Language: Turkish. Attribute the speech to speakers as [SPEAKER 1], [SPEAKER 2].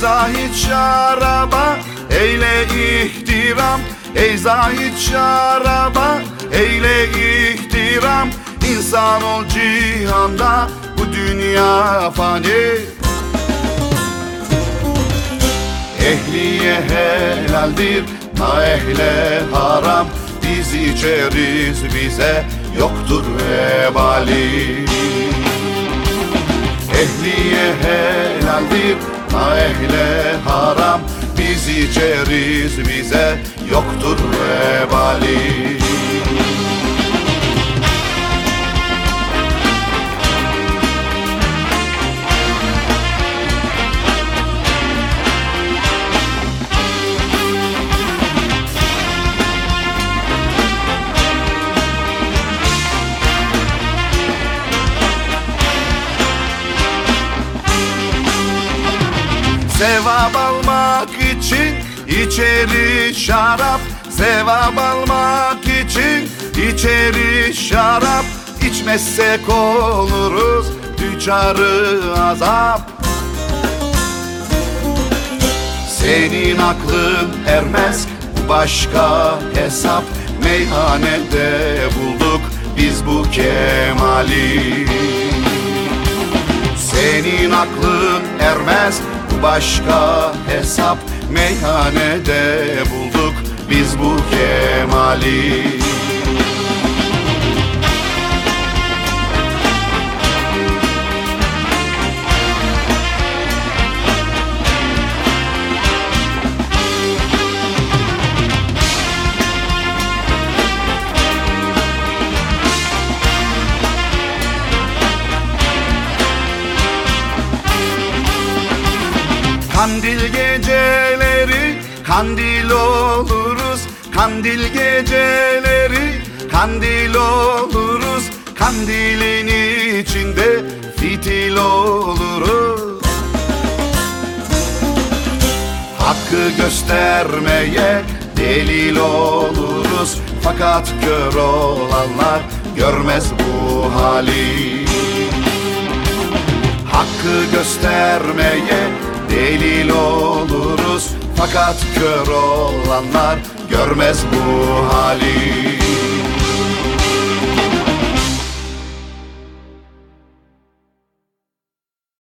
[SPEAKER 1] zahit şaraba eyle ihtiram. Ey zahit şaraba eyle ihtiram. İnsan ol cihanda bu dünya fani. Ehliye helaldir na ehle haram. Biz içeriz bize yoktur vebali. Ehliye helaldir na ehle haram Biz içeriz bize yoktur vebali Sevap almak için içeri şarap. Sevap almak için içeri şarap. İçmezsek oluruz düçarı azap. Senin aklın ermez bu başka hesap. Meyhanede bulduk biz bu kemali. Senin aklın ermez başka hesap Meyhanede bulduk biz bu kemali Kandil geceleri kandil oluruz. Kandil geceleri kandil oluruz. Kandilin içinde fitil oluruz. Hakkı göstermeye delil oluruz. Fakat kör olanlar görmez bu hali. Hakkı göstermeye delil oluruz. Fakat kör olanlar görmez bu hali